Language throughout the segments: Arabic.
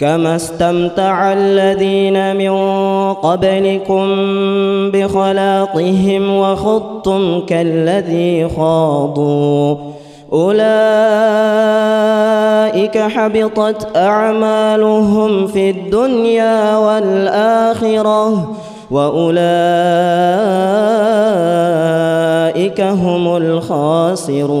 كما استمتع الذين من قبلكم بخلاقهم وخضتم كالذي خاضوا أولئك حبطت أعمالهم في الدنيا والآخرة وأولئك هم الخاسرون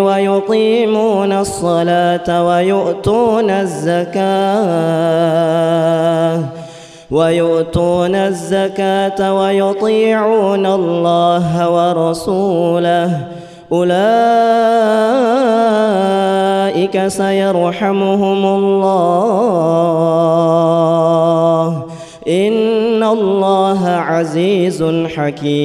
ويقيمون الصلاة ويؤتون الزكاة. ويؤتون الزكاة ويطيعون الله ورسوله. أولئك سيرحمهم الله. إن الله عزيز حكيم.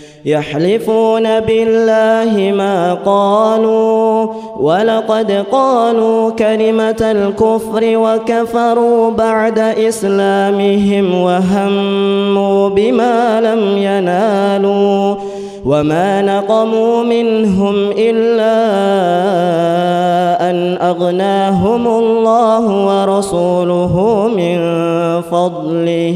يحلفون بالله ما قالوا ولقد قالوا كلمة الكفر وكفروا بعد إسلامهم وهموا بما لم ينالوا وما نقموا منهم إلا أن أغناهم الله ورسوله من فضله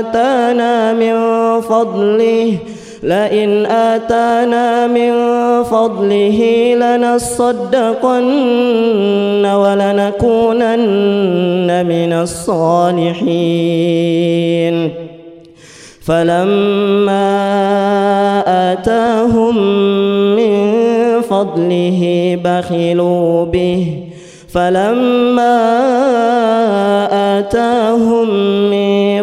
آتانا من فضله لئن آتانا من فضله لنصدقن ولنكونن من الصالحين. فلما آتاهم من فضله بخلوا به فلما آتاهم من